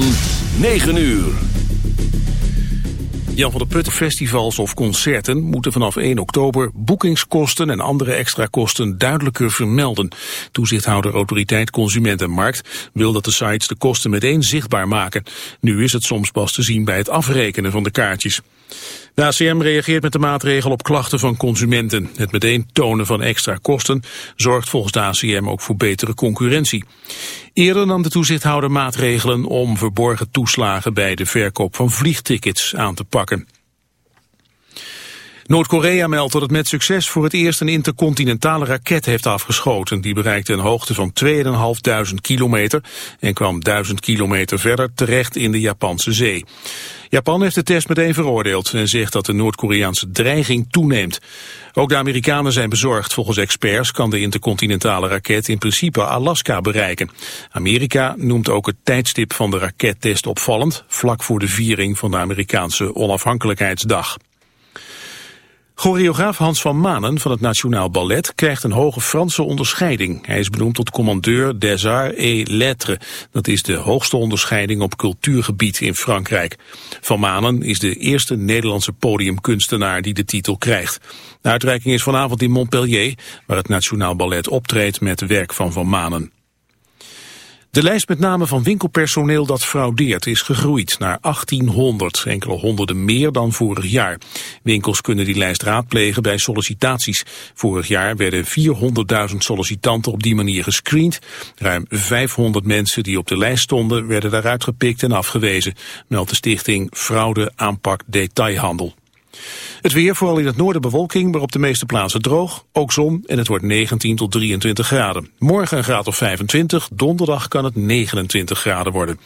van 9 uur. Jan van der Putten festivals of concerten moeten vanaf 1 oktober boekingskosten en andere extra kosten duidelijker vermelden. Toezichthouder Autoriteit Consument en Markt wil dat de sites de kosten meteen zichtbaar maken. Nu is het soms pas te zien bij het afrekenen van de kaartjes. De ACM reageert met de maatregel op klachten van consumenten. Het meteen tonen van extra kosten zorgt volgens de ACM ook voor betere concurrentie. Eerder nam de toezichthouder maatregelen om verborgen toeslagen bij de verkoop van vliegtickets aan te pakken. Noord-Korea meldt dat het met succes voor het eerst een intercontinentale raket heeft afgeschoten. Die bereikte een hoogte van 2.500 kilometer en kwam 1000 kilometer verder terecht in de Japanse zee. Japan heeft de test meteen veroordeeld en zegt dat de Noord-Koreaanse dreiging toeneemt. Ook de Amerikanen zijn bezorgd. Volgens experts kan de intercontinentale raket in principe Alaska bereiken. Amerika noemt ook het tijdstip van de rakettest opvallend, vlak voor de viering van de Amerikaanse onafhankelijkheidsdag. Choreograaf Hans van Manen van het Nationaal Ballet krijgt een hoge Franse onderscheiding. Hij is benoemd tot commandeur des arts et lettres. Dat is de hoogste onderscheiding op cultuurgebied in Frankrijk. Van Manen is de eerste Nederlandse podiumkunstenaar die de titel krijgt. De uitreiking is vanavond in Montpellier, waar het Nationaal Ballet optreedt met werk van Van Manen. De lijst met namen van winkelpersoneel dat fraudeert is gegroeid naar 1800, enkele honderden meer dan vorig jaar. Winkels kunnen die lijst raadplegen bij sollicitaties. Vorig jaar werden 400.000 sollicitanten op die manier gescreend. Ruim 500 mensen die op de lijst stonden werden daaruit gepikt en afgewezen, meldt de stichting Fraude Aanpak Detailhandel. Het weer, vooral in het noorden bewolking, maar op de meeste plaatsen droog. Ook zon en het wordt 19 tot 23 graden. Morgen een graad of 25, donderdag kan het 29 graden worden.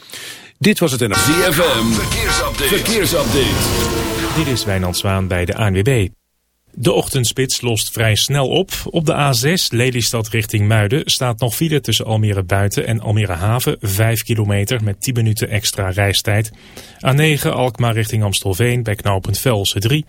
Dit was het NRC. ZFM, verkeersupdate. verkeersupdate. Dit is Wijnand Zwaan bij de ANWB. De ochtendspits lost vrij snel op. Op de A6 Lelystad richting Muiden staat nog file tussen Almere Buiten en Almere Haven. 5 kilometer met 10 minuten extra reistijd. A9 Alkmaar richting Amstelveen bij knooppunt Velsen 3.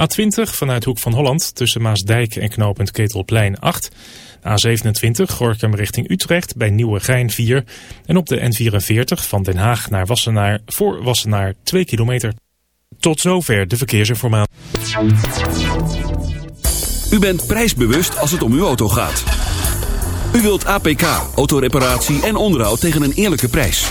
A20 vanuit Hoek van Holland tussen Maasdijk en knooppunt Ketelplein 8. A27 Gorkum richting Utrecht bij Nieuwegein 4. En op de N44 van Den Haag naar Wassenaar voor Wassenaar 2 kilometer. Tot zover de verkeersinformatie. U bent prijsbewust als het om uw auto gaat. U wilt APK, autoreparatie en onderhoud tegen een eerlijke prijs.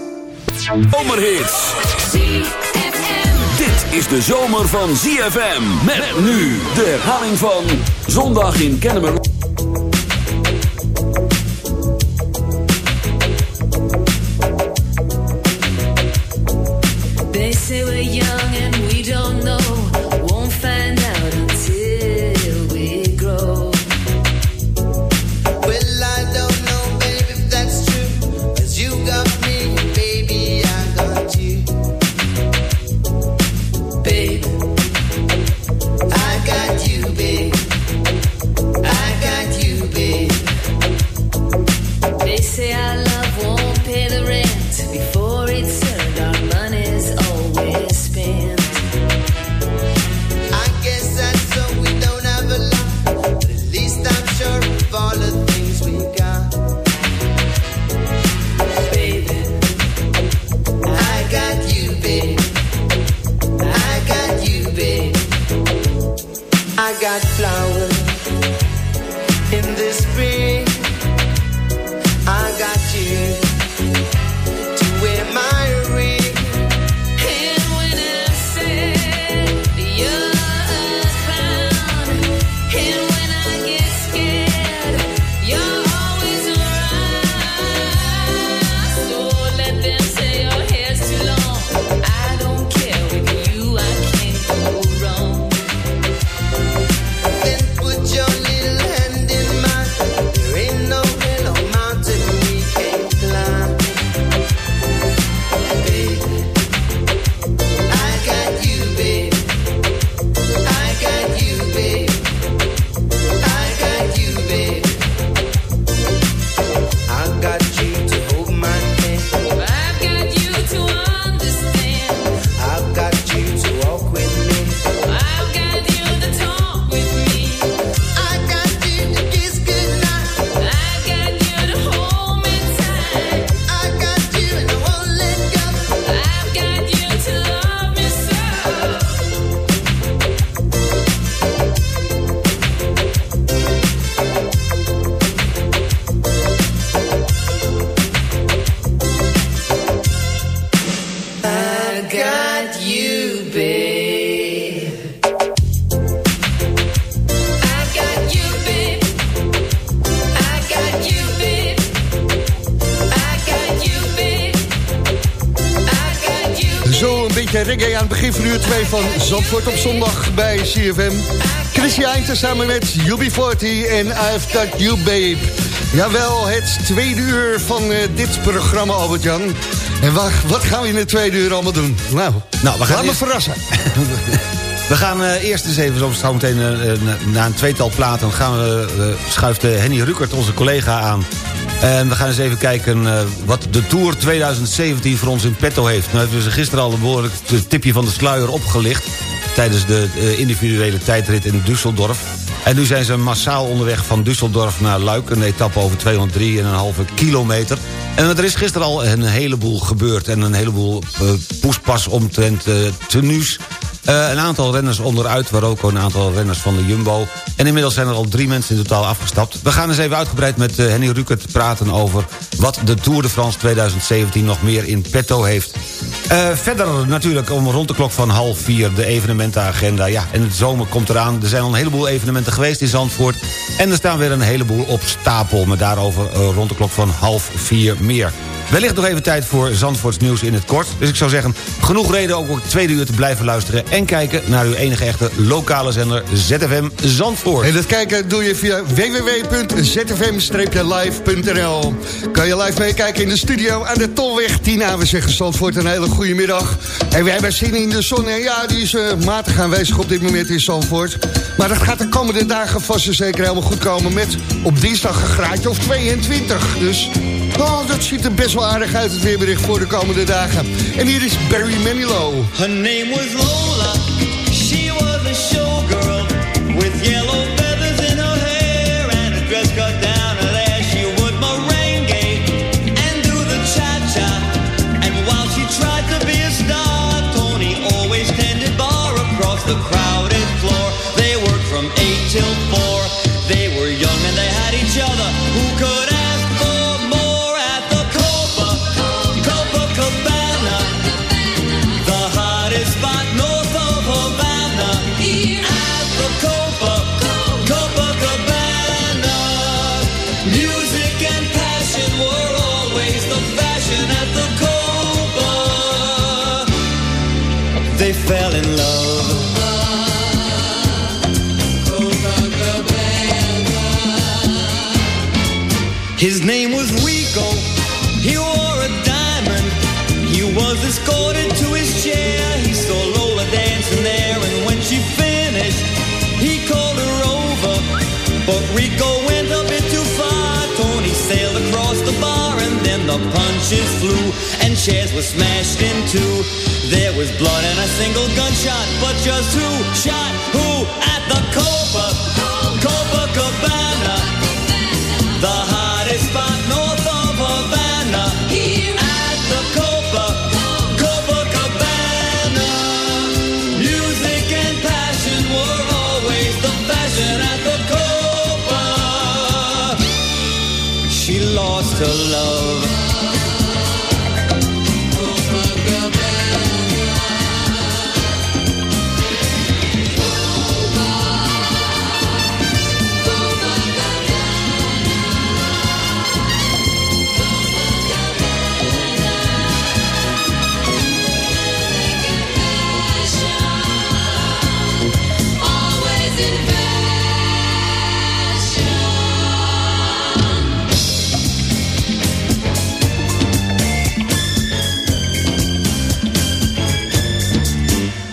Zomerhits. Dit is de zomer van ZFM. Met nu de herhaling van Zondag in Kennemer. 7 uur 2 van Zandvoort op zondag bij CFM. Chrissy Eijnten samen met UB40 en I've Got You Babe. Jawel, het tweede uur van eh, dit programma, Albert-Jan. En wat, wat, gaan we in het tweede uur allemaal doen? Nou, nou we gaan laat me verrassen. we gaan eh, eerst eens even, zo, meteen uh, na een tweetal platen... gaan we, schuift Henny Rukert, onze collega, aan en we gaan eens even kijken eh, wat de Tour 2017 voor ons in petto heeft. Nou hebben ze gisteren al een behoorlijk tipje van de sluier opgelicht... tijdens de eh, individuele tijdrit in Düsseldorf. En nu zijn ze massaal onderweg van Düsseldorf naar Luik... een etappe over 203,5 kilometer. En er is gisteren al een heleboel gebeurd... en een heleboel eh, poespas omtrent tenues... Eh, een aantal renners onderuit, waar ook een aantal renners van de Jumbo. En inmiddels zijn er al drie mensen in totaal afgestapt. We gaan eens even uitgebreid met eh, Henny Rukert praten over... wat de Tour de France 2017 nog meer in petto heeft. Eh, verder natuurlijk om rond de klok van half vier de evenementenagenda. Ja, en de zomer komt eraan. Er zijn al een heleboel evenementen geweest in Zandvoort. En er staan weer een heleboel op stapel. Maar daarover rond de klok van half vier meer. Wellicht nog even tijd voor Zandvoorts nieuws in het kort. Dus ik zou zeggen, genoeg reden ook op het tweede uur te blijven luisteren... en kijken naar uw enige echte lokale zender ZFM Zandvoort. En dat kijken doe je via www.zfm-live.nl. Kan je live meekijken in de studio aan de Tolweg 10A. We zeggen Zandvoort een hele goede middag. En we hebben zin in de zon. En ja, die is eh, matig aanwezig op dit moment in Zandvoort. Maar dat gaat de komende dagen vast en zeker helemaal goed komen... met op dinsdag een graadje of 22. Dus oh, dat ziet er best wel aardig uit, het weerbericht voor de komende dagen. En hier is Barry Manilow. Her name was Lola. She was a showgirl with yellow feathers in her hair and a dress cut down the cha-cha. Rico went a bit too far. Tony sailed across the bar, and then the punches flew, and chairs were smashed in two. There was blood and a single gunshot, but just who shot who at the Copa, lost her love.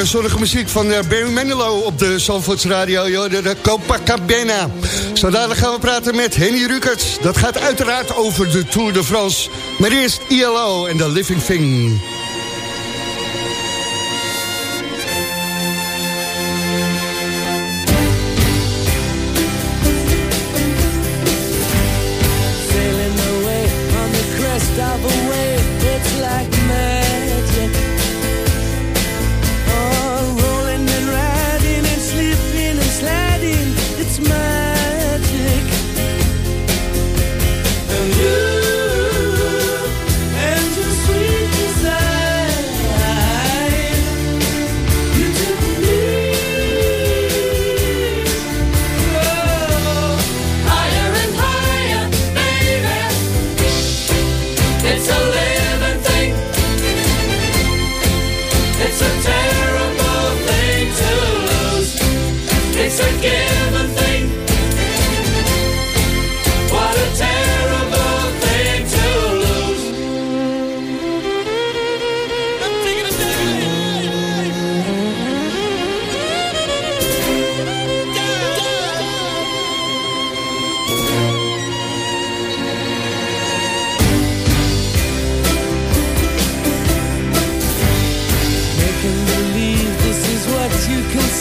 Lekkere muziek van eh, Barry Manilow op de Zandvoorts Radio. De, Copacabana. Zo gaan we praten met Henny Rukert. Dat gaat uiteraard over de Tour de France. Maar eerst ILO en The Living Thing.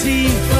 See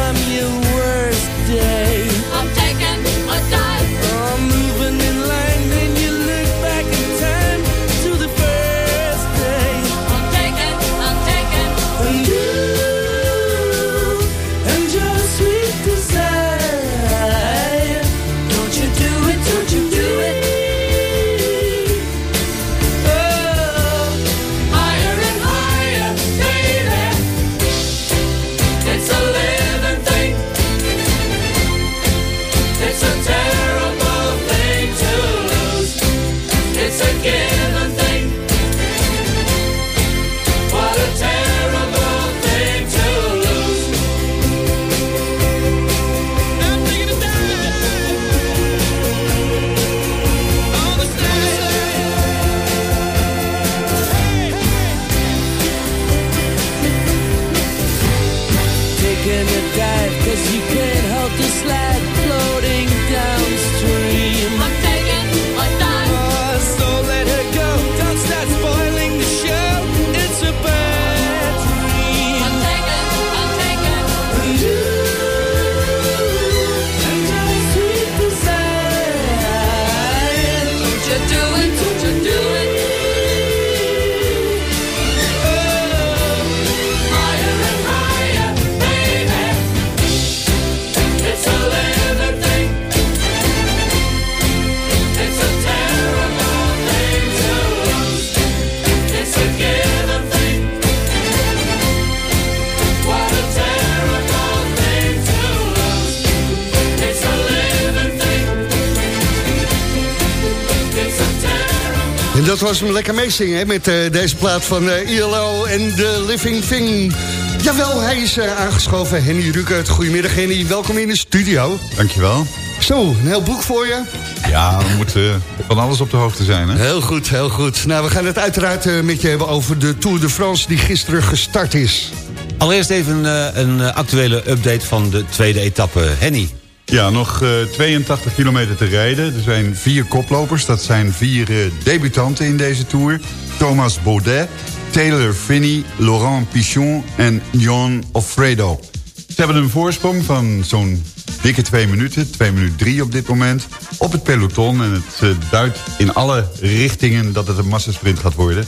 dat was hem lekker meezingen hè, met eh, deze plaat van eh, ILO en The Living Thing. Jawel, hij is eh, aangeschoven. Henny Rukert. Goedemiddag Henny, welkom in de studio. Dankjewel. Zo, een heel boek voor je. Ja, we moeten van alles op de hoogte zijn, hè? Heel goed, heel goed. Nou, we gaan het uiteraard met je hebben over de Tour de France die gisteren gestart is. Allereerst even eh, een actuele update van de tweede etappe. Henny. Ja, nog eh, 82 kilometer te rijden. Er zijn vier koplopers. Dat zijn vier eh, debutanten in deze Tour. Thomas Baudet, Taylor Finney, Laurent Pichon en John Offredo. Ze hebben een voorsprong van zo'n dikke twee minuten. Twee minuten drie op dit moment. Op het peloton. En het eh, duidt in alle richtingen dat het een massasprint gaat worden.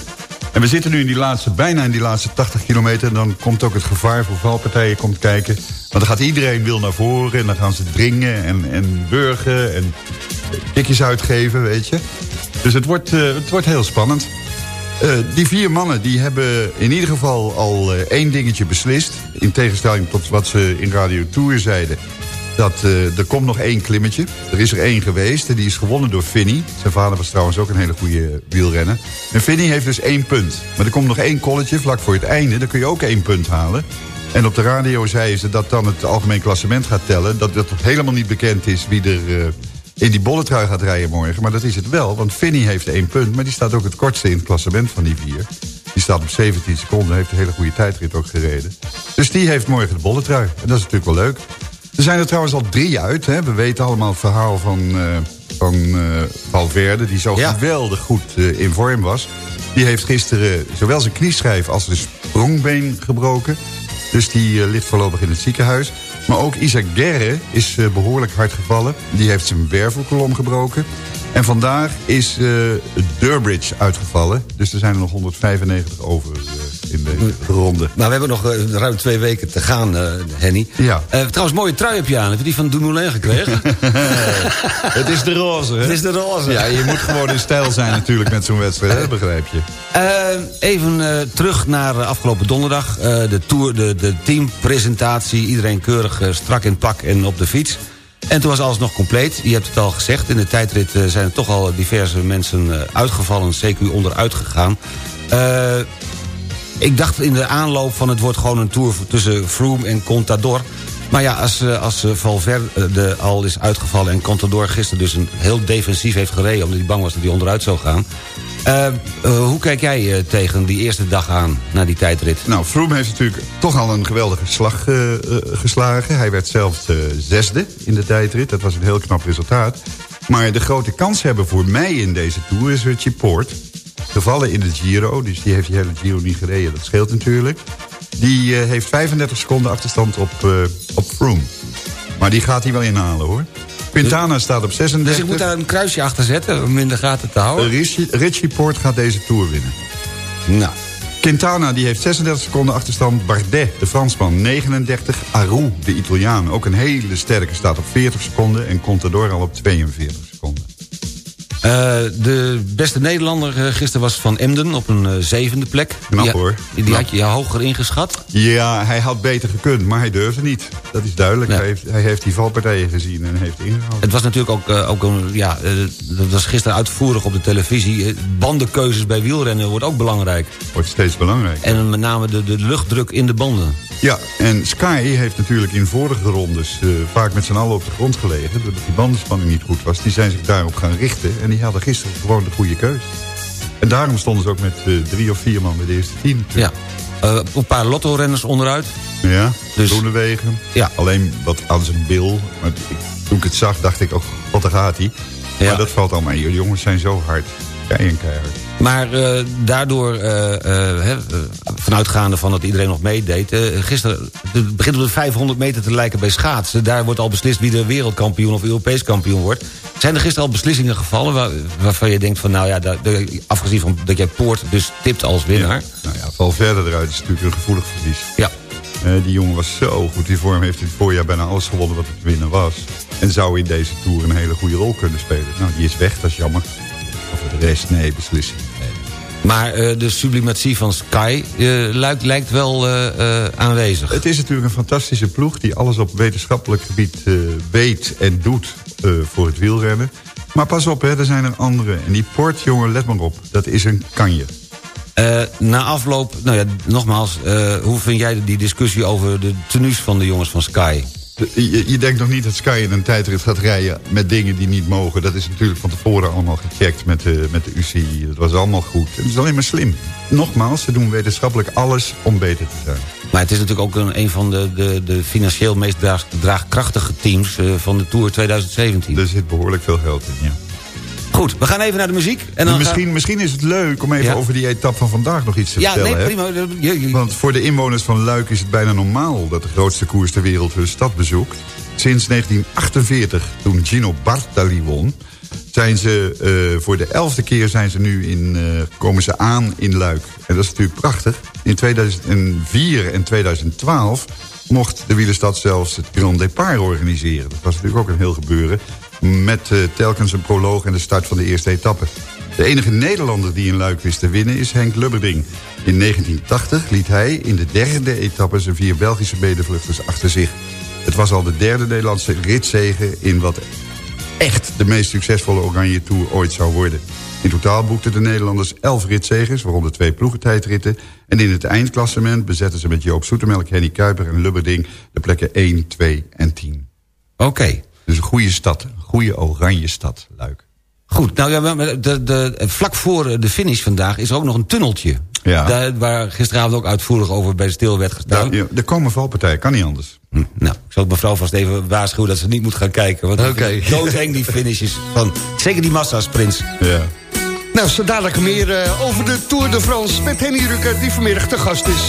En we zitten nu in die laatste, bijna in die laatste 80 kilometer. En dan komt ook het gevaar voor valpartijen komt kijken. Want dan gaat iedereen wil naar voren. En dan gaan ze dringen en, en burgen en tikjes uitgeven, weet je. Dus het wordt, eh, het wordt heel spannend. Eh, die vier mannen die hebben in ieder geval al eh, één dingetje beslist. In tegenstelling tot wat ze in Radio Tour zeiden. Dat eh, er komt nog één klimmetje. Er is er één geweest en die is gewonnen door Vinny. Zijn vader was trouwens ook een hele goede wielrenner. En Vinny heeft dus één punt. Maar er komt nog één kolletje vlak voor het einde. Dan kun je ook één punt halen. En op de radio zeiden ze dat dan het algemeen klassement gaat tellen. Dat nog helemaal niet bekend is wie er eh, in die bolletrui gaat rijden morgen. Maar dat is het wel, want Vinny heeft één punt. Maar die staat ook het kortste in het klassement van die vier. Die staat op 17 seconden, heeft een hele goede tijdrit ook gereden. Dus die heeft morgen de bolletrui. En dat is natuurlijk wel leuk. Er zijn er trouwens al drie uit. Hè. We weten allemaal het verhaal van, eh, van eh, Valverde... die zo Ja. geweldig goed eh, in vorm was. Die heeft gisteren zowel zijn knieschijf als zijn sprongbeen gebroken. Dus die ligt voorlopig in het ziekenhuis. Maar ook Isaac Gerre is eh, behoorlijk hard gevallen. Die heeft zijn wervelkolom gebroken. En vandaag is Durbridge uitgevallen. Dus er zijn er nog 195 over in deze ronde. Nou, we hebben nog eh, ruim twee weken te gaan, eh, Henny. Ja. Eh, trouwens, mooie trui heb je aan. Heb je die van Dumoulin gekregen? Het is de roze, hè? Het is de roze. Ja, je moet gewoon in stijl zijn natuurlijk met zo'n wedstrijd, hè? begrijp je. Even terug naar afgelopen donderdag. De, tour, de, de teampresentatie. Iedereen keurig strak in pak en op de fiets. En toen was alles nog compleet. Je hebt het al gezegd. In de tijdrit zijn er toch al diverse mensen uitgevallen. CQ onderuit gegaan. Eh, ik dacht in de aanloop van het wordt gewoon een tour tussen Froome en Contador. Maar ja, als, eh, als eh, Valverde al is uitgevallen en Contador gisteren dus een heel defensief heeft gereden... omdat hij bang was dat hij onderuit zou gaan. Eh, eh, hoe kijk jij eh, tegen die eerste dag aan, na die tijdrit? Nou, Froome heeft natuurlijk toch al een geweldige slag eh, eh, geslagen. Hij werd zelfs eh, zesde in de tijdrit. Dat was een heel knap resultaat. Maar de grote kans hebben voor mij in deze Tour is Richie Poort. Gevallen in de Giro, dus die heeft die hele Giro niet gereden. Dat scheelt natuurlijk. Die eh, heeft 35 seconden achterstand op, eh, op Froome. Maar die gaat hij wel inhalen, hoor. Quintana staat op 36. Dus ik moet daar een kruisje achter zetten om in de gaten te houden? Richie, Richie Poort gaat deze Tour winnen. Nou, Quintana die heeft 36 seconden achterstand. Bardet, de Fransman, 39. Aru, de Italiaan, ook een hele sterke, staat op 40 seconden. En Contador al op 42 seconden. Eh, de beste Nederlander eh, gisteren was Van Emden op een eh, zevende plek. Knap, die, hoor. Die had je hoger ingeschat. Ja, hij had beter gekund, maar hij durfde niet. Dat is duidelijk. Ja. Hij, heeft, hij heeft die valpartijen gezien en heeft ingehouden. Het was natuurlijk ook, ook een, ja, dat was gisteren uitvoerig op de televisie. Bandenkeuzes bij wielrennen wordt ook belangrijk. Wordt steeds belangrijker. En met name de, de luchtdruk in de banden. Ja, en Sky heeft natuurlijk in vorige rondes vaak met z'n allen op de grond gelegen. Doordat die bandenspanning niet goed was. Die zijn zich daarop gaan richten. En die hadden gisteren gewoon de goede keus. En daarom stonden ze ook met eh, drie of vier man bij de eerste tien. Ja. Eh, een paar lotto-renners onderuit. Ja, Dus- Groenewegen. Ja. Alleen wat aan zijn bil. Maar ik, toen ik het zag, dacht ik, oh, wat daar gaat hij. Ja. Maar dat valt allemaal. Jullie jongens zijn zo hard. Kei en keihard. Maar eh, daardoor, eh, eh, vanuitgaande van dat iedereen nog meedeed... gisteren, het begint op de 500 meter te lijken bij schaatsen. Daar wordt al beslist wie de wereldkampioen of Europees kampioen wordt. Zijn er gisteren al beslissingen gevallen waar- waarvan je denkt van... nou ja, daar- afgezien van dat jij Poort dus tipt als winnaar... Nou ja, val verder eruit is natuurlijk een gevoelig verlies. Ja. Die jongen was zo goed in vorm. Heeft in het voorjaar bijna alles gewonnen wat het winnen was. En zou in deze Tour een hele goede rol kunnen spelen. Nou, die is weg, dat is jammer. Of de rest, nee, beslissing. Maar eh, de sublimatie van Sky eh, lijkt, lijkt wel eh, aanwezig. Het is natuurlijk een fantastische ploeg... die alles op wetenschappelijk gebied weet en doet voor het wielrennen. Maar pas op, hè, er zijn er andere. En die Port, jongen, let maar op. Dat is een kanje. Na afloop, nou ja, nogmaals... hoe vind jij die discussie over de tenues van de jongens van Sky? Je, je denkt nog niet dat Sky in een tijdrit gaat rijden met dingen die niet mogen. Dat is natuurlijk van tevoren allemaal gecheckt met de, met de UCI. Dat was allemaal goed. Het is alleen maar slim. Nogmaals, ze doen wetenschappelijk alles om beter te zijn. Maar het is natuurlijk ook een, een van de, de, de financieel meest draag- draagkrachtige teams eh, van de Tour 2017. Er zit behoorlijk veel geld in, ja. Goed, we gaan even naar de muziek. En dan misschien, misschien is het leuk om even Ja. over die etappe van vandaag nog iets te Ja, vertellen. nee, prima. Je- je- Want voor de inwoners van Luik is het bijna normaal... dat de grootste koers ter wereld hun stad bezoekt. Sinds 1948, toen Gino Bartali won... Zijn ze, eh, voor de elfde keer zijn ze nu in, eh, komen ze aan in Luik. En dat is natuurlijk prachtig. In 2004 en 2012 mocht de wielerstad zelfs het Grand Départ organiseren. Dat was natuurlijk ook een heel gebeuren. Met eh, telkens een proloog en de start van de eerste etappe. De enige Nederlander die in Luik wist te winnen is Henk Lubberding. In 1980 liet hij in de derde etappe zijn vier Belgische medevluchters achter zich. Het was al de derde Nederlandse ritzege in wat echt de meest succesvolle Oranje Tour ooit zou worden. In totaal boekten de Nederlanders 11 ritzegers, waaronder twee ploegentijdritten. En in het eindklassement bezetten ze met Joop Zoetemelk, Henny Kuiper en Lubberding... de plekken 1, 2 en 10. Oké, Dus een goede stad, een goede oranje stad, Luik. Goed, nou ja, de, de, vlak voor de finish vandaag is er ook nog een tunneltje. Ja. Daar, waar gisteravond ook uitvoerig over bij de stil werd gestaan. Ja, er komen valpartijen, kan niet anders. Hm, Nou, ik zal mevrouw vast even waarschuwen dat ze niet moet gaan kijken. Want Oké. doodeng die finishes van zeker die massasprints. Ja. Nou, zo dadelijk meer eh, over de Tour de France met Henny Rucker, die vanmiddag te gast is.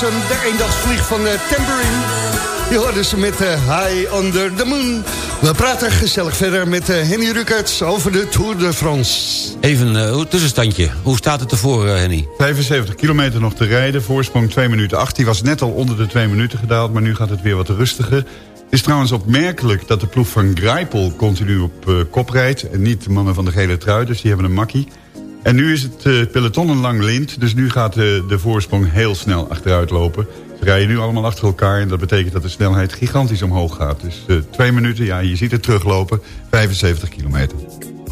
Was hem, de eendagsvlieg van eh, Tambourine. Je hoorde ze met eh, High Under the Moon. We praten gezellig verder met eh, Henny Rukkerts over de Tour de France. Even hoe- tussenstandje. Hoe staat het ervoor, eh, Henny? 75 kilometer nog te rijden. Voorsprong 2 minuten 8. Die was net al onder de 2 minuten gedaald, maar nu gaat het weer wat rustiger. Het is trouwens opmerkelijk dat de ploeg van Grijpel continu op kop rijdt... en niet de mannen van de gele trui, dus die hebben een makkie. En nu is het eh, peloton een lang lint, dus nu gaat de, de voorsprong heel snel achteruit lopen. Ze rijden nu allemaal achter elkaar en dat betekent dat de snelheid gigantisch omhoog gaat. Dus eh, twee minuten, ja, je ziet het teruglopen, 75 kilometer.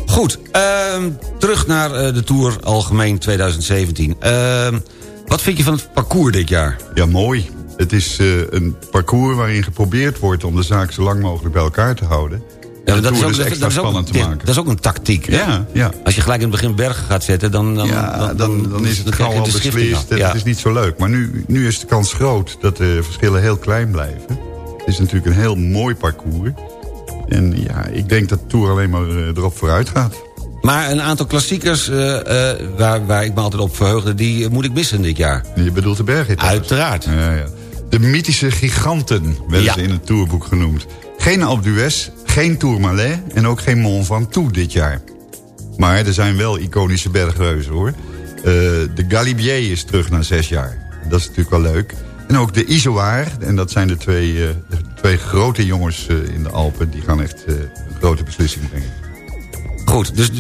Goed, ehm, terug naar eh, de Tour Algemeen 2017. Ehm, wat vind je van het parcours dit jaar? Ja, mooi. Het is een parcours waarin geprobeerd wordt om de zaak zo lang mogelijk bij elkaar te houden. Ja, dat is, ook, dus dat, extra dat is ook, spannend te maken. dat is ook een tactiek. hè? Ja, ja. Als je gelijk in het begin bergen gaat zetten, dan, dan, ja, dan, dan is het gauw al beslist. Het is niet zo leuk. Maar nu, nu is de kans groot dat de verschillen heel klein blijven. Het is natuurlijk een heel mooi parcours. En ja, ik denk dat de Tour alleen maar eh, erop vooruit gaat. Maar een aantal klassiekers eh, eh, waar, waar ik me altijd op verheugde... die moet ik missen dit jaar. Je bedoelt de bergen. Uiteraard. Ja, ja. De mythische giganten werden ze in het tourboek genoemd. Geen Alpe d'Huez, geen Tourmalet en ook geen Mont Ventoux dit jaar. Maar er zijn wel iconische bergreuzen hoor. Eh, de Galibier is terug na zes jaar. Dat is natuurlijk wel leuk. En ook de Izoar, en dat zijn de twee, eh, twee grote jongens eh, in de Alpen... die gaan echt een grote beslissing brengen. Goed, dus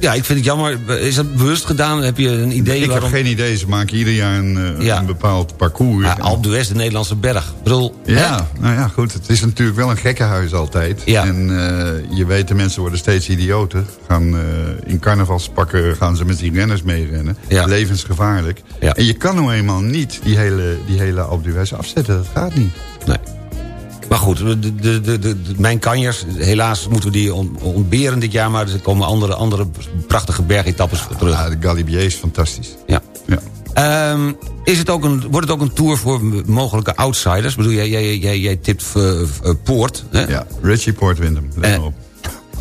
ja, ik vind het jammer. Is dat bewust gedaan? Heb je een idee Ik waarom? heb geen idee, ze maken ieder jaar een, eh, Ja. een bepaald parcours. Ja, Alpe d'Huez, de Nederlandse berg. Ik bedoel, hè? Ja, nou ja, goed. Het is natuurlijk wel een gekkenhuis altijd. Ja. En eh, je weet, de mensen worden steeds idioter. Gaan, eh, in carnavalspakken gaan ze met die renners meerennen. Ja. Levensgevaarlijk. Ja. En je kan nou eenmaal niet die hele, die hele Alpe d'Huez afzetten. Dat gaat niet. Nee. Maar goed, de, de, de, mijn kanjers, helaas moeten we die on- ontberen dit jaar... maar er komen andere, andere prachtige bergetappes terug. Ja, de Galibier is fantastisch. Ja. Ja. Ehm, is het ook een, wordt het ook een tour voor mogelijke outsiders? Ik bedoel, jij, jij, jij, jij tipt eh, Poort. Hè? ja, Richie Port wint hem. Let Eh. op.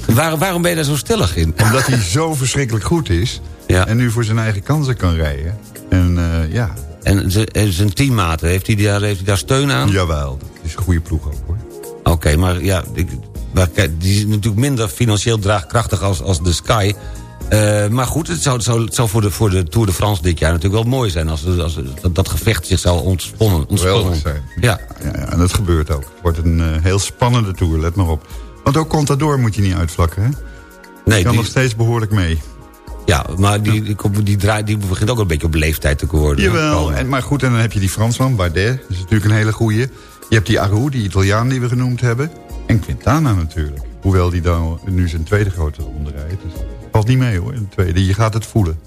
Waar, waarom ben je daar zo stellig in? Omdat hij zo verschrikkelijk goed is. Ja. En nu voor zijn eigen kansen kan rijden. En eh, ja, en zijn teammaten, heeft hij, daar, heeft hij daar steun aan? jawel. Is een goede ploeg ook hoor. Oké, maar ja, ik, maar kijk, die is natuurlijk minder financieel draagkrachtig als, als de Sky. Eh, maar goed, het zou, zou, zou voor, de, voor de Tour de France dit jaar natuurlijk wel mooi zijn... als, als dat, dat gevecht zich zou. Geweldig ontsponnen. zijn. Ja, Ja, ja, en dat gebeurt ook. Het wordt een eh, heel spannende tour, let maar op. Want ook Contador moet je niet uitvlakken, hè? nee, kan die, nog steeds behoorlijk mee. ja maar die, die, die, die, draai- die begint ook een beetje op leeftijd te worden. Jawel, en, maar goed, en dan heb je die Fransman, Bardet. Dat is natuurlijk een hele goeie. Je hebt die Aru, die Italiaan die we genoemd hebben. En Quintana natuurlijk. Hoewel die dan nu zijn tweede grote ronde rijdt. Dus valt niet mee hoor, de tweede. Je gaat het voelen.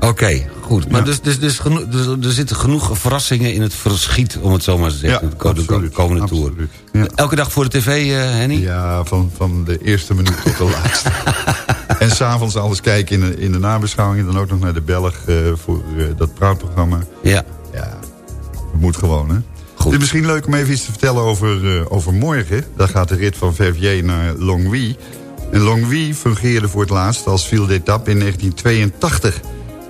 Oké, goed. Maar Ja. dus, dus, dus, dus er zitten genoeg verrassingen in het verschiet... om het zo maar te zeggen, de, ko- de absoluut, komende Tour. absoluut. Ja. Elke dag voor de tv, eh, Henny? Ja, van, van de eerste minuut tot de laatste. en s'avonds alles kijken in de, in de nabeschouwing. En dan ook nog naar de Belg eh, voor eh, dat praatprogramma. Ja. Ja, het moet gewoon, hè? Goed. Het is misschien leuk om even iets te vertellen over, eh, over morgen. Daar gaat de rit van Verviers naar Longwy. En Longwy fungeerde voor het laatst als field d'étape in 1982.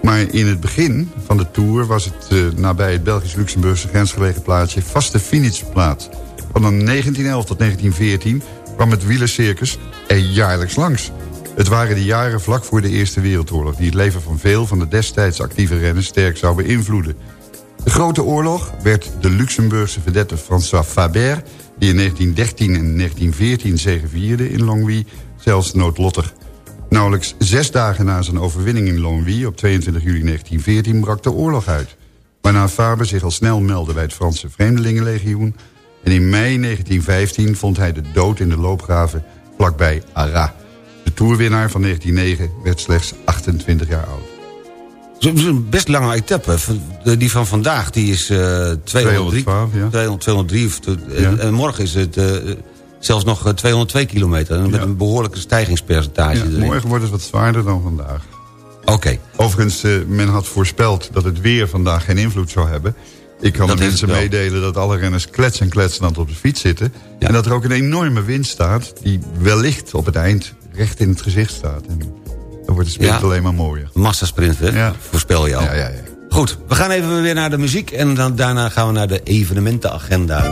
Maar in het begin van de Tour was het eh, nabij het Belgisch-Luxemburgse grensgelegen plaatsje vaste finishplaats. Van dan 1911 tot 1914 kwam het wielercircus er jaarlijks langs. Het waren de jaren vlak voor de Eerste Wereldoorlog... die het leven van veel van de destijds actieve renners sterk zou beïnvloeden. De Grote Oorlog werd de Luxemburgse vedette François Faber... die in 1913 en 1914 zegevierde in Longwy, zelfs noodlottig. Nauwelijks zes dagen na zijn overwinning in Longwy op 22 juli 1914 brak de oorlog uit. Waarna Faber zich al snel meldde bij het Franse Vreemdelingenlegioen... en in mei 1915 vond hij de dood in de loopgraven vlakbij Arras. De toerwinnaar van 1909 werd slechts 28 jaar oud. Het is een best lange etappe. Die van vandaag die is eh 203, 212, ja. 200, 203. of te- Ja. En, en morgen is het eh, zelfs nog eh, 202 kilometer. En met Ja. een behoorlijke stijgingspercentage morgen wordt het wat zwaarder dan vandaag. Oké, Overigens, eh, men had voorspeld dat het weer vandaag geen invloed zou hebben. Ik kan Dat de mensen meedelen dat alle renners klets en kletsend op de fiets zitten. En dat er ook een enorme wind staat die wellicht op het eind recht in het gezicht staat. En dan wordt de sprint Ja. alleen maar mooier. massasprint, hè? Ja. Voorspel je al. Ja, ja, ja. Goed, we gaan even weer naar de muziek... en dan, daarna gaan we naar de evenementenagenda.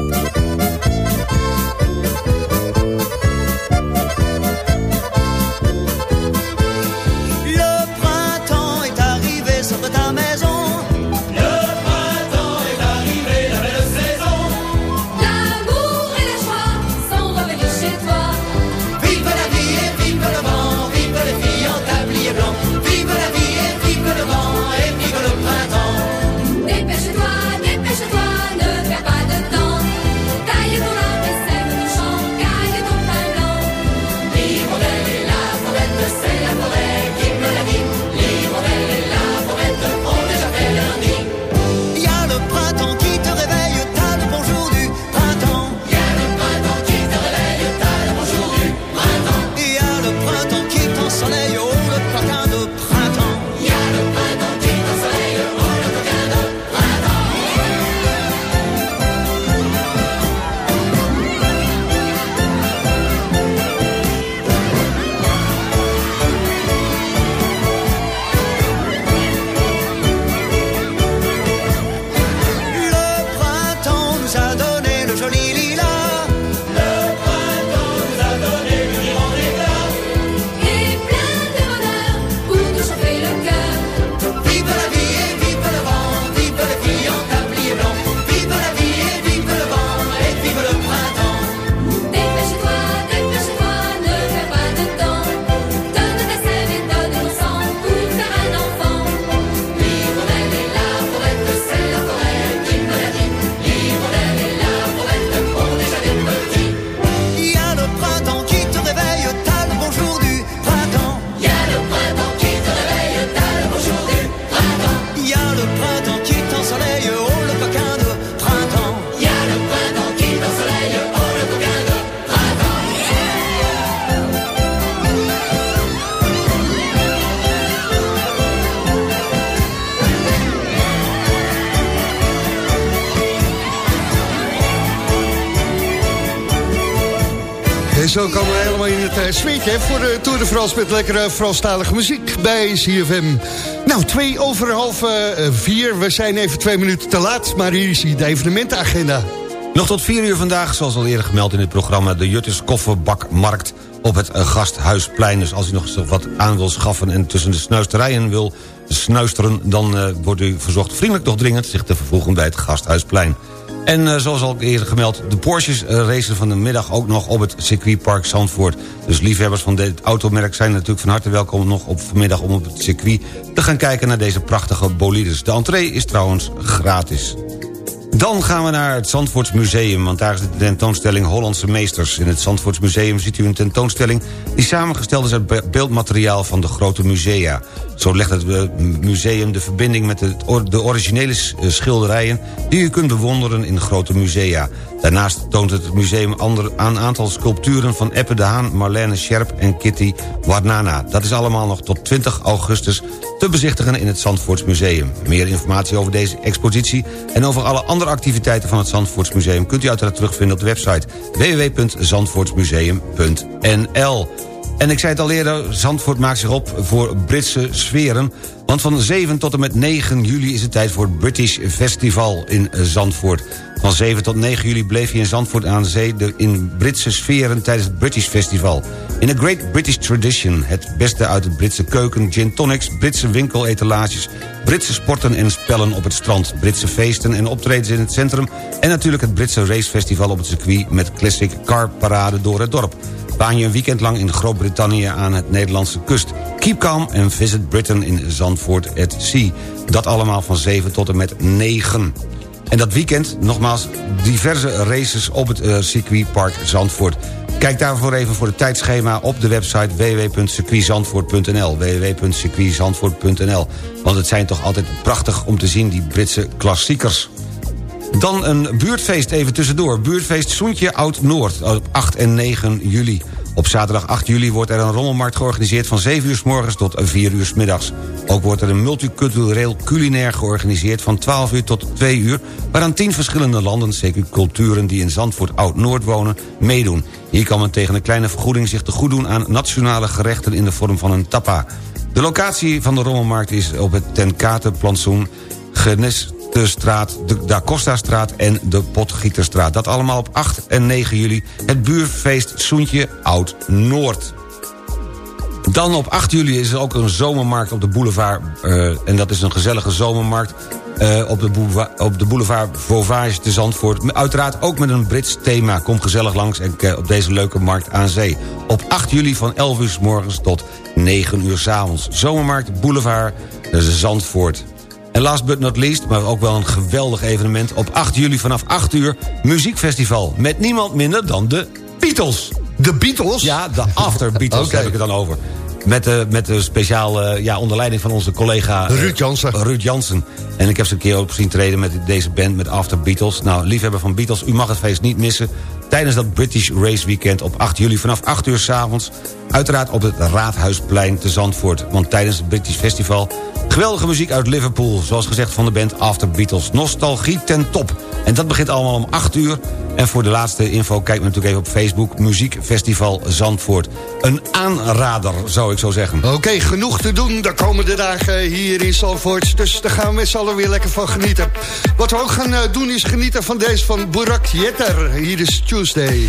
Zo komen we helemaal in het uh, sfeertje hè, voor de Tour de France... met lekkere Franstalige muziek bij CFM. Nou, twee over half uh, vier. We zijn even twee minuten te laat, maar hier is de evenementenagenda. Nog tot vier uur vandaag, zoals al eerder gemeld in het programma... de Jutters Kofferbakmarkt op het uh, Gasthuisplein. Dus als u nog wat aan wil schaffen en tussen de snuisterijen wil snuisteren... dan wordt u verzocht vriendelijk nog dringend zich te vervoegen bij het Gasthuisplein. En uh, zoals al eerder gemeld, de Porsches uh, racen van de middag ook nog op het circuitpark Zandvoort. Dus liefhebbers van dit automerk zijn natuurlijk van harte welkom nog op vanmiddag om op het circuit te gaan kijken naar deze prachtige bolides. De entree is trouwens gratis. Dan gaan we naar het Zandvoorts Museum, want daar is de tentoonstelling Hollandse Meesters. In het Zandvoorts Museum ziet u een tentoonstelling die samengesteld is uit beeldmateriaal van de grote musea. Zo legt het eh, museum de verbinding met de originele eh, schilderijen... die u kunt bewonderen in grote musea. Daarnaast toont het museum een aantal sculpturen van Eppe de Haan... Marlene Scherp en Kitty Warnana. Dat is allemaal nog tot 20 augustus te bezichtigen in het Zandvoorts Museum. Meer informatie over deze expositie en over alle andere activiteiten van het Zandvoorts Museum... kunt u uiteraard terugvinden op de website www.zandvoortsmuseum.nl. En ik zei het al eerder, Zandvoort maakt zich op voor Britse sferen... want van 7 tot en met 9 juli is het tijd voor het British Festival in Zandvoort. Van 7 tot 9 juli bleef je in Zandvoort aan zee... in Britse sferen tijdens het British Festival. In a Great British Tradition, het beste uit de Britse keuken... gin tonics, Britse winkeletalages... Britse sporten en spellen op het strand... Britse feesten en optredens in het centrum... en natuurlijk het Britse racefestival op het circuit... met classic car parade door het dorp baan je een weekend lang in Groot-Brittannië aan het Nederlandse kust. Keep calm and visit Britain in Zandvoort at Sea. Dat allemaal van 7 tot en met 9. En dat weekend, nogmaals, diverse races op het uh, circuitpark Zandvoort. Kijk daarvoor even voor het tijdschema op de website www.circuitzandvoort.nl www.circuitzandvoort.nl Want het zijn toch altijd prachtig om te zien, die Britse klassiekers. Dan een buurtfeest even tussendoor. Buurtfeest Soentje Oud-Noord op 8 en 9 juli. Op zaterdag 8 juli wordt er een rommelmarkt georganiseerd... van 7 uur s morgens tot 4 uur s middags. Ook wordt er een multicultureel culinair georganiseerd... van 12 uur tot 2 uur... waaraan 10 verschillende landen, zeker culturen... die in Zandvoort Oud-Noord wonen, meedoen. Hier kan men tegen een kleine vergoeding zich te goed doen... aan nationale gerechten in de vorm van een tapa. De locatie van de rommelmarkt is op het Tenkatenplantsoen... Genes de straat, de Da Costa-straat en de Potgieterstraat. Dat allemaal op 8 en 9 juli. Het buurfeest Soentje Oud-Noord. Dan op 8 juli is er ook een zomermarkt op de boulevard. Uh, en dat is een gezellige zomermarkt uh, op, de boulevard, Vauvage te Zandvoort. Uiteraard ook met een Brits thema. Kom gezellig langs en, uh, op deze leuke markt aan zee. Op 8 juli van 11 uur s morgens tot 9 uur s avonds. Zomermarkt Boulevard Zandvoort. En last but not least, maar ook wel een geweldig evenement... op 8 juli vanaf 8 uur muziekfestival. Met niemand minder dan de Beatles. De Beatles? Ja, de After Beatles okay. heb ik het dan over. Met de, met de speciale, ja, onder leiding van onze collega... Ruud Jansen. Ruud Jansen. En ik heb ze een keer op zien treden met deze band, met After Beatles. Nou, liefhebber van Beatles, u mag het feest niet missen... tijdens dat British Race Weekend op 8 juli vanaf 8 uur s'avonds... uiteraard op het Raadhuisplein te Zandvoort. Want tijdens het British Festival... geweldige muziek uit Liverpool, zoals gezegd van de band After Beatles. Nostalgie ten top. En dat begint allemaal om 8 uur. En voor de laatste info kijk natuurlijk even op Facebook... Muziekfestival Zandvoort. Een aanrader, zou ik zo zeggen. Oké, genoeg te doen de komende dagen hier in Zandvoort. Dus daar gaan we met z'n allen weer lekker van genieten. Wat we ook gaan doen is genieten van deze van Burak Jetter. Hier is Tuesday.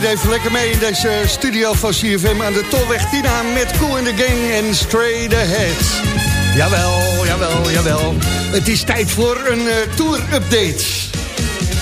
deed even lekker mee in deze studio van CFM aan de Tolweg Tina... met Cool in the Gang en Stray the Head. Jawel, jawel, jawel. Het is tijd voor een eh, tour-update.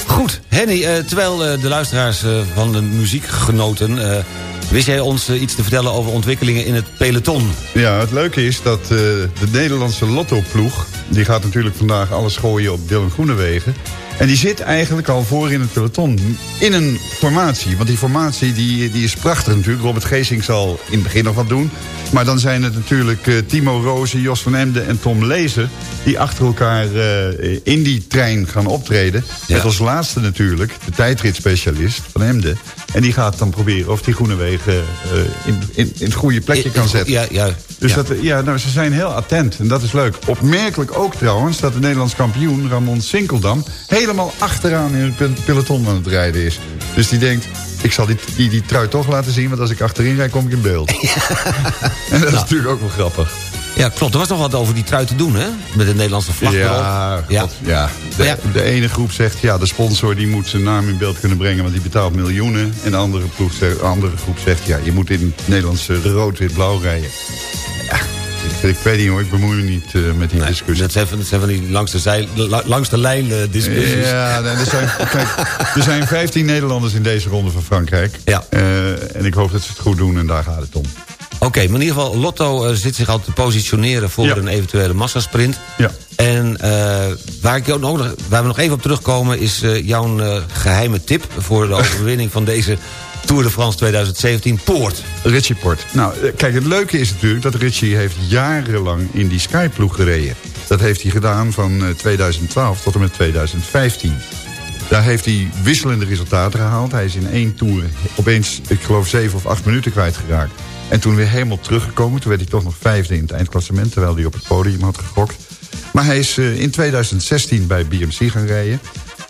Goed, Henny, eh, terwijl eh, de luisteraars van de muziekgenoten... Wist jij ons iets te vertellen over ontwikkelingen in het peloton? Ja, het leuke is dat de Nederlandse Lotto-ploeg... die gaat natuurlijk vandaag alles gooien op Dylan Groenewegen en die zit eigenlijk al voor in het peloton in een formatie. Want die formatie die, die is prachtig natuurlijk. Robert Geesing zal in het begin nog wat doen. Maar dan zijn het natuurlijk eh, Timo Rozen, Jos van Emden en Tom Lezen... die achter elkaar eh, in die trein gaan optreden. Met als laatste natuurlijk de tijdritspecialist van Emden. En die gaat dan proberen of die Groenewegen eh, in, in, in het goede plekje kan zetten. Ja, ja. Dus ja. Dat, ja, nou, ze zijn heel attent en dat is leuk. Opmerkelijk ook trouwens dat de Nederlands kampioen Ramon Sinkeldam... helemaal achteraan in het pe- peloton aan het rijden is. Dus die denkt, ik zal die, die, die trui toch laten zien... want als ik achterin rijd, kom ik in beeld. en dat is natuurlijk ook wel grappig. Ja, klopt. Er was nog wat over die trui te doen, hè? Met de Nederlandse vlag erop. Ja, Ja. God, ja. De, Ja. de ene groep zegt, ja, de sponsor die moet zijn naam in beeld kunnen brengen... want die betaalt miljoenen. En de andere, ploeg de andere groep zegt, ja, je moet in het Nederlandse rood-wit-blauw rijden. Ja, ik, ik weet niet hoor, ik bemoei me niet eh, met die discussie. Dat zijn van, dat zijn van die langs de, zij, la- langs de lijn discussies. Ja, nee, er, zijn, kijk, er zijn 15 Nederlanders in deze ronde van Frankrijk. Ja. Eh, en ik hoop dat ze het goed doen en daar gaat het om. Oké, maar in ieder geval, Lotto eh, zit zich al te positioneren... voor Ja. een eventuele massasprint. Ja. En eh, waar, ik ook nog, waar we nog even op terugkomen... is eh, jouw eh, geheime tip voor de overwinning van deze Tour de France 2017. Poort. Richie Port. Nou, kijk, het leuke is natuurlijk dat Richie heeft jarenlang in die Skyploeg gereden. Dat heeft hij gedaan van eh, 2012 tot en met 2015. Daar heeft hij wisselende resultaten gehaald. Hij is in één Tour opeens, ik geloof, zeven of acht minuten kwijtgeraakt. En toen weer helemaal teruggekomen. Toen werd hij toch nog vijfde in het eindklassement... terwijl hij op het podium had gegokt. Maar hij is eh, in 2016 bij BMC gaan rijden.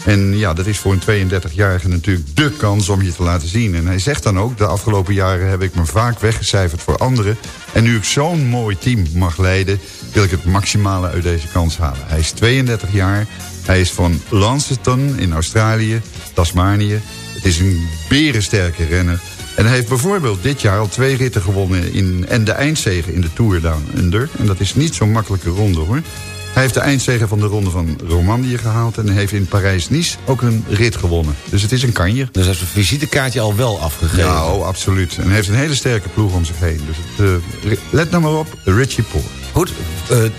En ja, dat is voor een 32-jarige natuurlijk dé kans om je te laten zien. En hij zegt dan ook, de afgelopen jaren heb ik me vaak weggecijferd voor anderen. En nu ik zo'n mooi team mag leiden, wil ik het maximale uit deze kans halen. Hij is 32 jaar, hij is van Launceston in Australië, Tasmanië. Het is een berensterke renner. En hij heeft bijvoorbeeld dit jaar al twee ritten gewonnen... In, en de eindzege in de Tour Down Under. En dat is niet zo'n makkelijke ronde, hoor. Hij heeft de eindzege van de ronde van Romandie gehaald... en heeft in Parijs-Nice ook een rit gewonnen. Dus het is een kanjer. Dus hij heeft een visitekaartje al wel afgegeven. Ja, oh, absoluut. En hij heeft een hele sterke ploeg om zich heen. Dus het, eh, let nou maar op, Richie Poor. Goed, eh, eh,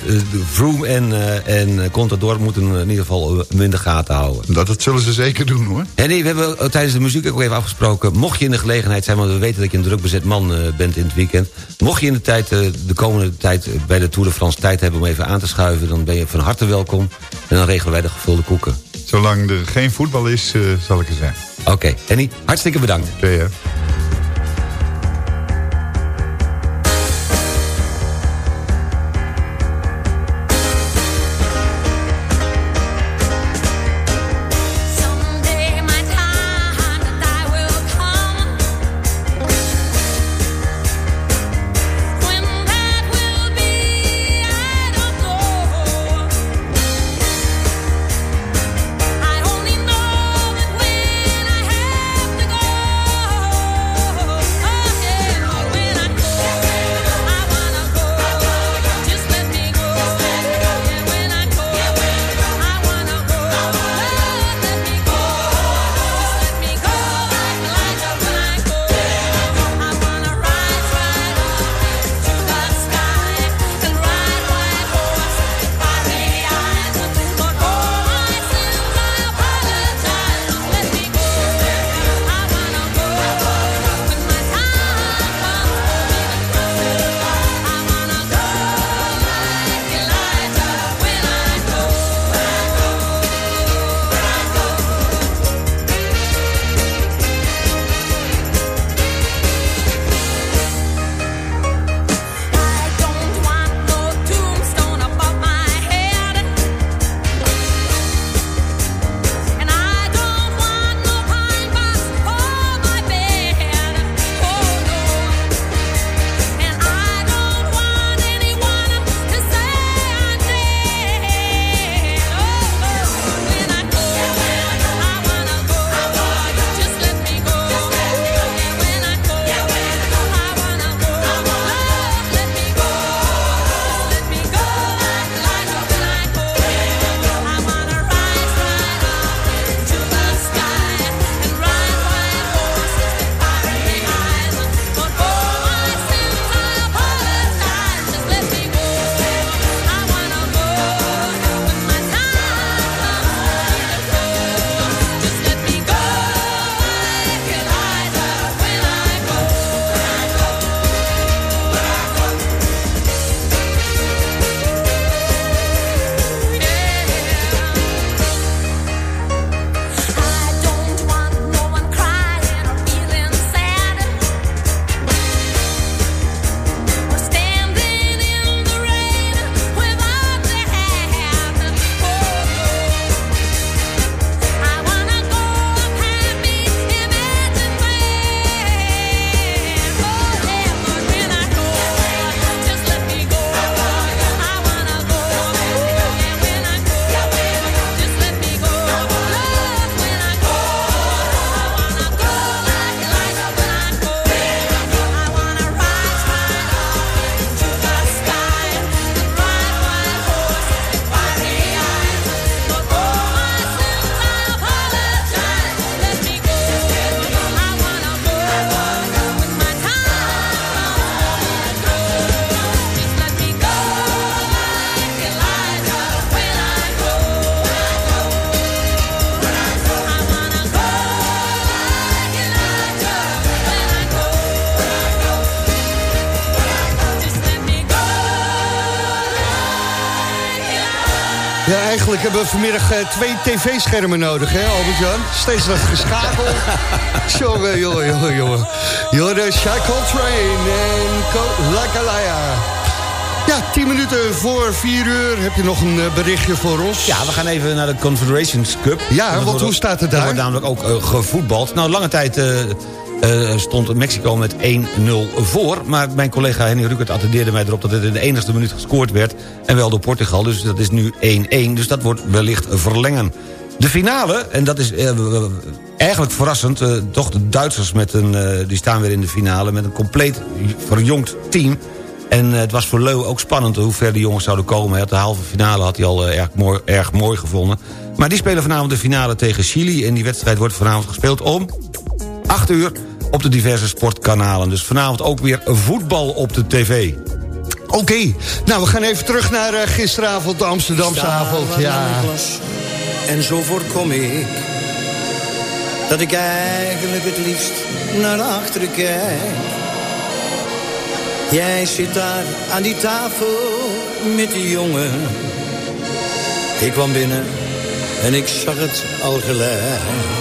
Vroom en, eh en Contador moeten in ieder geval in de gaten houden. Dat, dat zullen ze zeker doen, hoor. Henny, we hebben tijdens de muziek ook even afgesproken... mocht je in de gelegenheid zijn, want we weten dat je een druk bezet man bent in het weekend... mocht je in de, tijd, de komende tijd bij de Tour de France tijd hebben om even aan te schuiven... dan ben je van harte welkom en dan regelen wij de gevulde koeken. Zolang er geen voetbal is, zal ik er zijn. Oké, Henny, hartstikke bedankt. Oké. We vanmiddag eh, twee tv-schermen nodig, hè, Albert-Jan? Steeds dat geschakel. jongen, jongen, jongen, jongen. Jorden, Shy Coltrane en Lakalaya. Ja, 10 minuten voor 4 uur heb je nog een eh, berichtje voor ons. Ja, we gaan even naar de Confederations Cup. Ja, want hoe staat het Er daar? wordt namelijk ook eh, gevoetbald. Nou, lange tijd eh, stond Mexico met 1-0 voor. Maar mijn collega Henny Rukert attendeerde mij erop... dat het in de enigste minuut gescoord werd. En wel door Portugal, dus dat is nu 1-1. Dus dat wordt wellicht verlengen. De finale, en dat is eh, eigenlijk verrassend... eh, toch de Duitsers met een, die staan weer in de finale... met een compleet verjongd team... En het was voor Leu ook spannend hoe ver de jongens zouden komen. De halve finale had hij al erg mooi gevonden. Maar die spelen vanavond de finale tegen Chili. En die wedstrijd wordt vanavond gespeeld om 8 uur op de diverse sportkanalen. Dus vanavond ook weer voetbal op de tv. Oké, nou we gaan even terug naar eh, gisteravond, de Amsterdamse avond. Ja. En zo voorkom ik dat ik eigenlijk het liefst naar achteren kijk. Jij zit daar aan die tafel met die jongen. Ik kwam binnen en ik zag het al gelijk.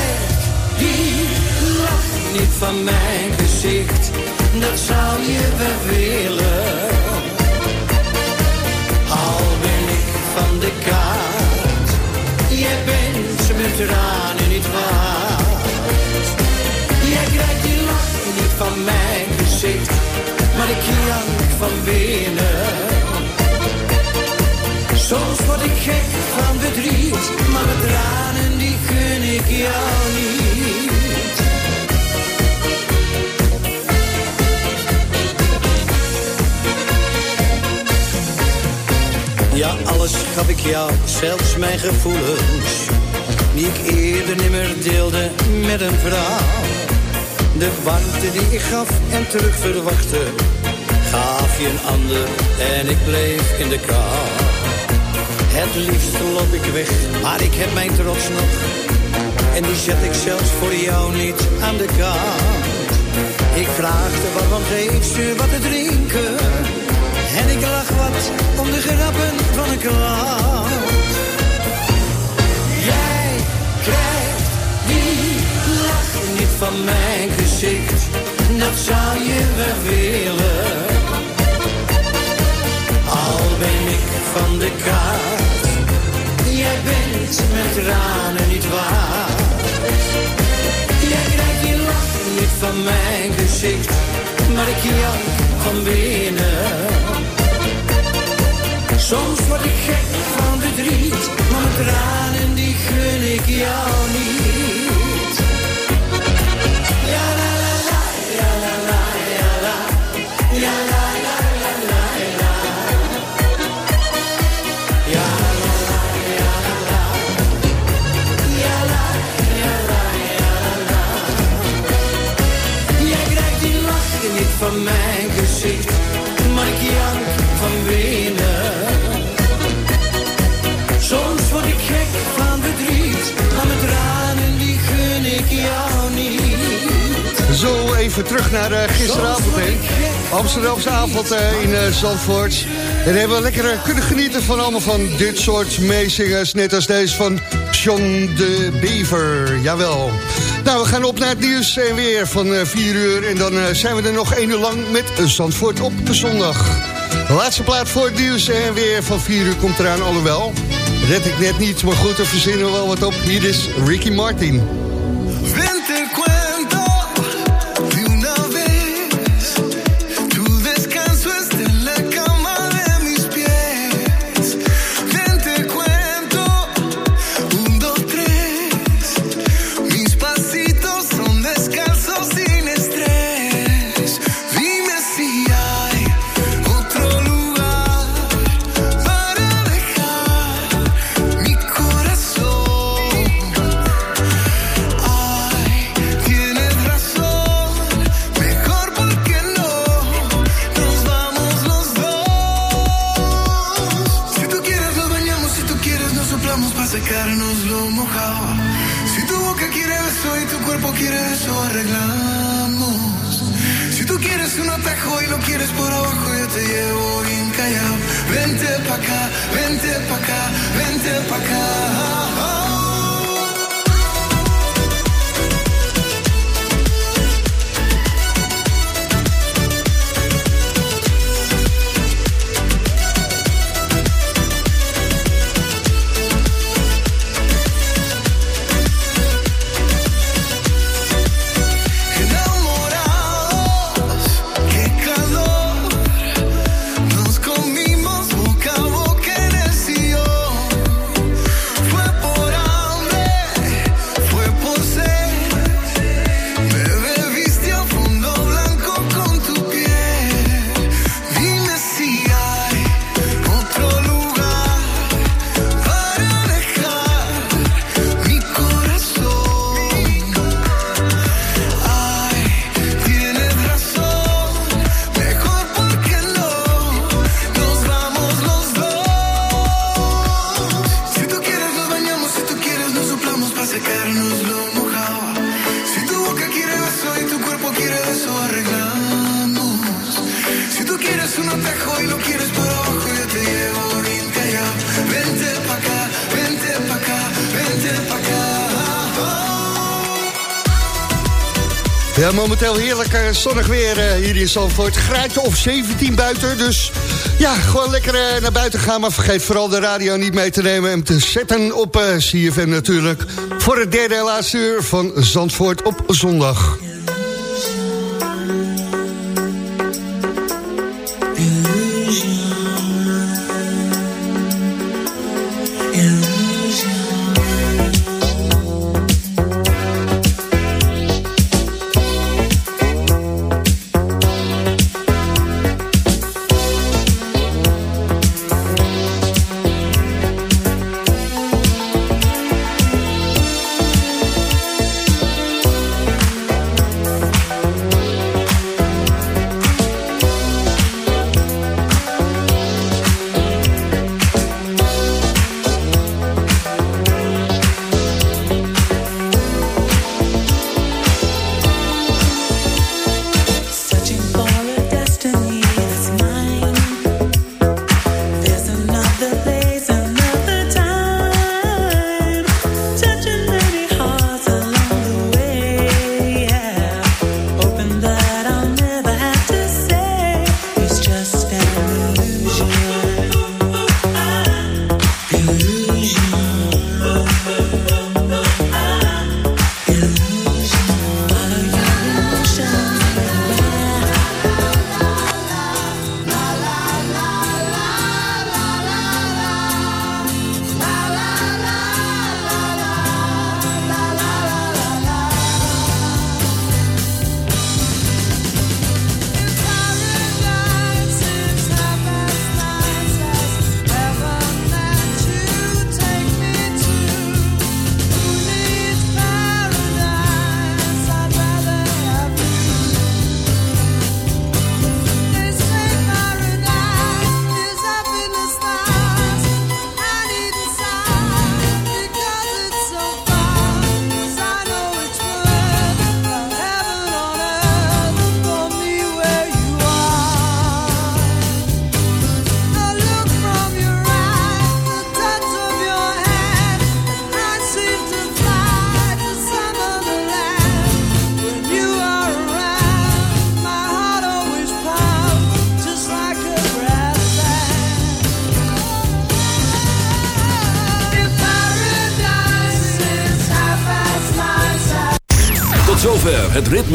niet van mijn gezicht. Dat zou je wel willen. Al ben ik van de kaart. Jij bent met tranen niet waard. Jij krijgt die lach niet van mijn gezicht, maar ik jank van binnen. Soms word ik gek van verdriet, maar mijn tranen die gun ik jou niet. Gaf ik jou, zelfs mijn gevoelens. Die ik eerder nimmer deelde met een vrouw. De warmte die ik gaf en terug verwachtte. Gaf je een ander en ik bleef in de kou. Het liefst loop ik weg, maar ik heb mijn trots nog. En die zet ik zelfs voor jou niet aan de kant. Ik vraagde waarom geef ze wat te drinken. En ik lach wat om de grappen van. Jij krijgt die lach niet van mijn gezicht. Dat zou je wel willen. Al ben ik van de kaart. Jij bent met tranen niet waard. Jij krijgt die lach niet van mijn gezicht. Maar ik jank van binnen. Soms word ik gek van verdriet, maar mijn tranen die gun ik jou niet. Ja la la la, ja la la, ja la, ja la la la la. Ja la la, ja la la, ja la, ja la, la. Jij krijgt die lach niet van mijn even terug naar eh, gisteravond, hè. Amsterdamse avond eh, in eh, Zandvoort. En hebben we lekker kunnen genieten van allemaal van dit soort meezingers. Net als deze van John de Beaver. Jawel. Nou, we gaan op naar het nieuws en weer van eh 4 uur. En dan zijn we er nog één uur lang met Zandvoort op zondag. De laatste plaat voor het nieuws en weer van 4 uur komt eraan. Alhoewel, red ik net niet, maar goed, er verzinnen we wel wat op. Hier is Ricky Martin. momenteel heerlijk eh, zonnig weer eh, hier in Zandvoort. Graadje of 17 buiten, dus ja, gewoon lekker eh, naar buiten gaan. Maar vergeet vooral de radio niet mee te nemen en te zetten op CFM natuurlijk. Voor het derde en laatste uur van Zandvoort op zondag.